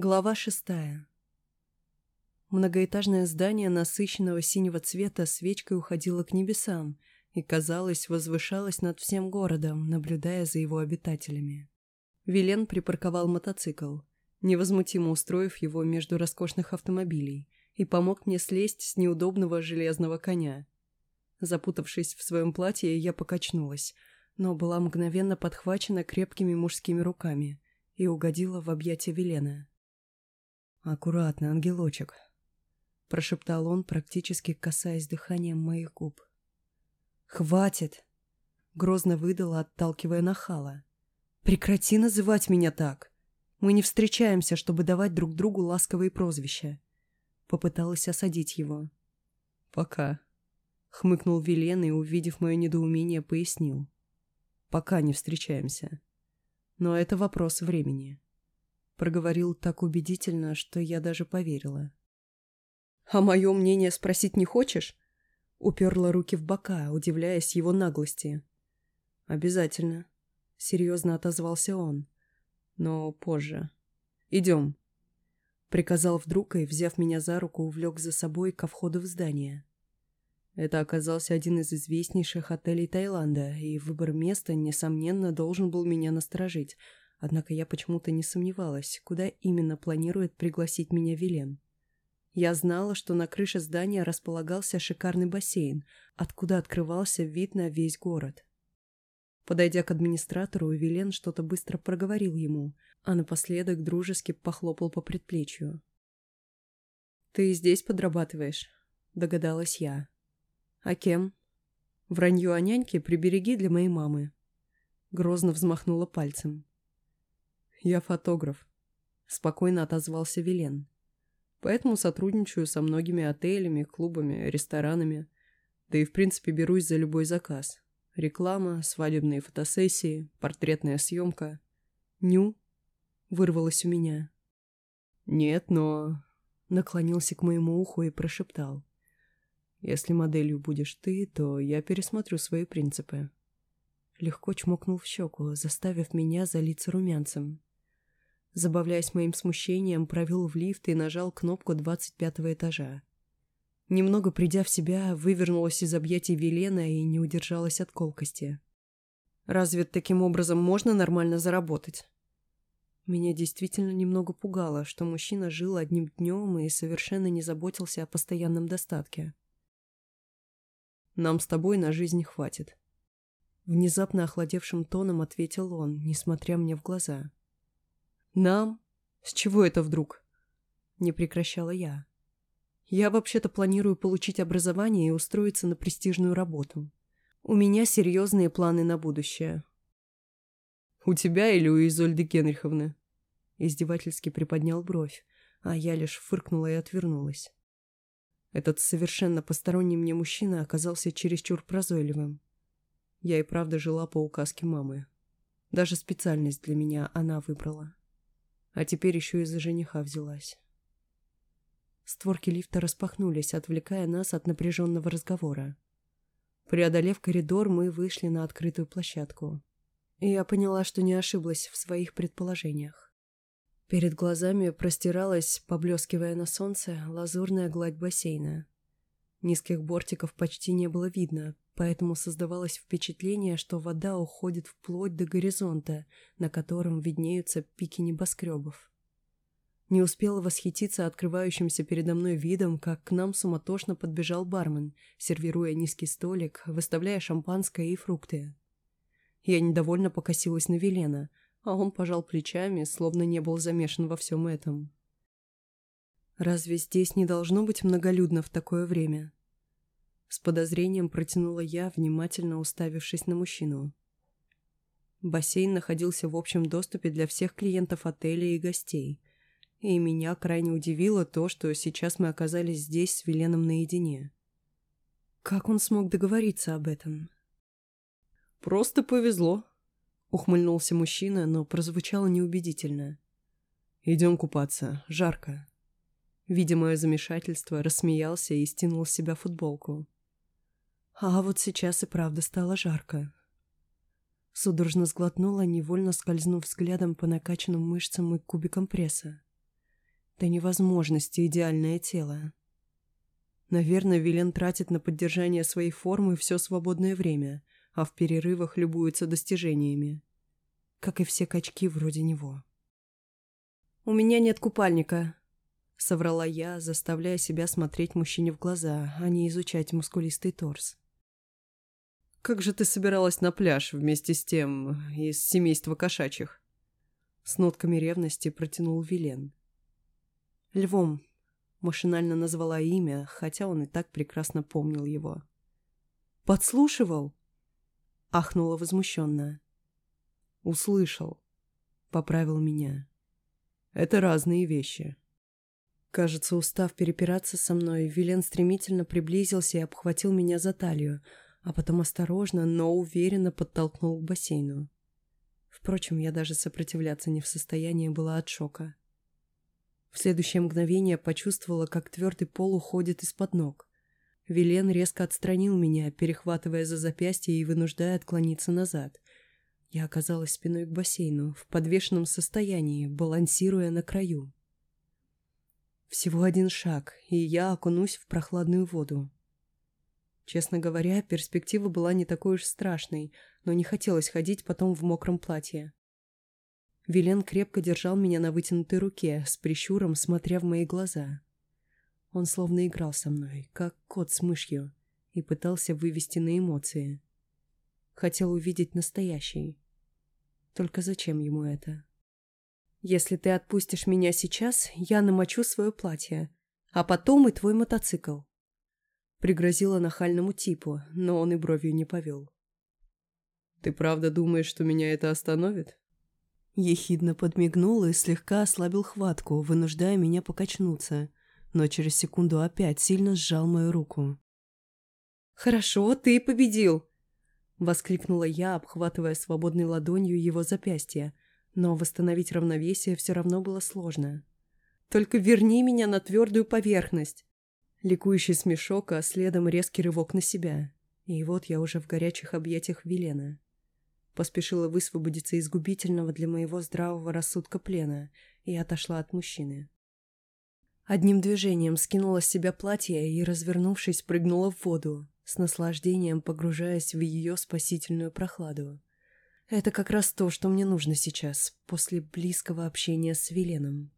Глава шестая. Многоэтажное здание насыщенного синего цвета свечкой уходило к небесам и, казалось, возвышалось над всем городом, наблюдая за его обитателями. Вилен припарковал мотоцикл, невозмутимо устроив его между роскошных автомобилей, и помог мне слезть с неудобного железного коня. Запутавшись в своем платье, я покачнулась, но была мгновенно подхвачена крепкими мужскими руками и угодила в объятия Велена. «Аккуратно, ангелочек», — прошептал он, практически касаясь дыханием моих губ. «Хватит!» — грозно выдала, отталкивая нахала. «Прекрати называть меня так! Мы не встречаемся, чтобы давать друг другу ласковые прозвища». Попыталась осадить его. «Пока», — хмыкнул Вилен и, увидев мое недоумение, пояснил. «Пока не встречаемся. Но это вопрос времени». Проговорил так убедительно, что я даже поверила. «А мое мнение спросить не хочешь?» Уперла руки в бока, удивляясь его наглости. «Обязательно», — серьезно отозвался он. «Но позже. Идем». Приказал вдруг и, взяв меня за руку, увлек за собой ко входу в здание. Это оказался один из известнейших отелей Таиланда, и выбор места, несомненно, должен был меня насторожить — Однако я почему-то не сомневалась, куда именно планирует пригласить меня Вилен. Я знала, что на крыше здания располагался шикарный бассейн, откуда открывался вид на весь город. Подойдя к администратору, Вилен что-то быстро проговорил ему, а напоследок дружески похлопал по предплечью. «Ты здесь подрабатываешь?» – догадалась я. «А кем?» «Вранье о няньке прибереги для моей мамы». Грозно взмахнула пальцем. «Я фотограф», — спокойно отозвался Вилен. «Поэтому сотрудничаю со многими отелями, клубами, ресторанами. Да и, в принципе, берусь за любой заказ. Реклама, свадебные фотосессии, портретная съемка. Ню?» — вырвалось у меня. «Нет, но...» — наклонился к моему уху и прошептал. «Если моделью будешь ты, то я пересмотрю свои принципы». Легко чмокнул в щеку, заставив меня залиться румянцем. Забавляясь моим смущением, провел в лифт и нажал кнопку двадцать пятого этажа. Немного придя в себя, вывернулась из объятий Велена и не удержалась от колкости. «Разве таким образом можно нормально заработать?» Меня действительно немного пугало, что мужчина жил одним днем и совершенно не заботился о постоянном достатке. «Нам с тобой на жизнь хватит», — внезапно охладевшим тоном ответил он, несмотря мне в глаза. «Нам? С чего это вдруг?» Не прекращала я. «Я вообще-то планирую получить образование и устроиться на престижную работу. У меня серьезные планы на будущее». «У тебя или у Изольды Генриховны?» Издевательски приподнял бровь, а я лишь фыркнула и отвернулась. Этот совершенно посторонний мне мужчина оказался чересчур прозойливым. Я и правда жила по указке мамы. Даже специальность для меня она выбрала. А теперь еще и за жениха взялась. Створки лифта распахнулись, отвлекая нас от напряженного разговора. Преодолев коридор, мы вышли на открытую площадку. И я поняла, что не ошиблась в своих предположениях. Перед глазами простиралась, поблескивая на солнце, лазурная гладь бассейна. Низких бортиков почти не было видно, поэтому создавалось впечатление, что вода уходит вплоть до горизонта, на котором виднеются пики небоскребов. Не успела восхититься открывающимся передо мной видом, как к нам суматошно подбежал бармен, сервируя низкий столик, выставляя шампанское и фрукты. Я недовольно покосилась на Велена, а он пожал плечами, словно не был замешан во всем этом. «Разве здесь не должно быть многолюдно в такое время?» С подозрением протянула я, внимательно уставившись на мужчину. Бассейн находился в общем доступе для всех клиентов отеля и гостей. И меня крайне удивило то, что сейчас мы оказались здесь с Веленом наедине. Как он смог договориться об этом? «Просто повезло», — ухмыльнулся мужчина, но прозвучало неубедительно. «Идем купаться. Жарко». Видя мое замешательство, рассмеялся и стянул с себя футболку. А вот сейчас и правда стало жарко. Судорожно сглотнула, невольно скользнув взглядом по накачанным мышцам и кубикам пресса. до невозможности идеальное тело. Наверное, Вилен тратит на поддержание своей формы все свободное время, а в перерывах любуется достижениями. Как и все качки вроде него. «У меня нет купальника», — соврала я, заставляя себя смотреть мужчине в глаза, а не изучать мускулистый торс. «Как же ты собиралась на пляж вместе с тем из семейства кошачьих?» С нотками ревности протянул Вилен. «Львом», — машинально назвала имя, хотя он и так прекрасно помнил его. «Подслушивал?» — ахнула возмущенно. «Услышал», — поправил меня. «Это разные вещи». Кажется, устав перепираться со мной, Вилен стремительно приблизился и обхватил меня за талию, а потом осторожно, но уверенно подтолкнул к бассейну. Впрочем, я даже сопротивляться не в состоянии была от шока. В следующее мгновение почувствовала, как твердый пол уходит из-под ног. Вилен резко отстранил меня, перехватывая за запястье и вынуждая отклониться назад. Я оказалась спиной к бассейну, в подвешенном состоянии, балансируя на краю. Всего один шаг, и я окунусь в прохладную воду. Честно говоря, перспектива была не такой уж страшной, но не хотелось ходить потом в мокром платье. Вилен крепко держал меня на вытянутой руке, с прищуром смотря в мои глаза. Он словно играл со мной, как кот с мышью, и пытался вывести на эмоции. Хотел увидеть настоящий. Только зачем ему это? «Если ты отпустишь меня сейчас, я намочу свое платье, а потом и твой мотоцикл», Пригрозила нахальному типу, но он и бровью не повел. «Ты правда думаешь, что меня это остановит?» Ехидно подмигнул и слегка ослабил хватку, вынуждая меня покачнуться, но через секунду опять сильно сжал мою руку. «Хорошо, ты победил!» — воскликнула я, обхватывая свободной ладонью его запястье, но восстановить равновесие все равно было сложно. «Только верни меня на твердую поверхность!» Ликующий смешок, а следом резкий рывок на себя. И вот я уже в горячих объятиях Велена. Поспешила высвободиться из губительного для моего здравого рассудка плена и отошла от мужчины. Одним движением скинула с себя платье и, развернувшись, прыгнула в воду, с наслаждением погружаясь в ее спасительную прохладу. Это как раз то, что мне нужно сейчас, после близкого общения с Веленом.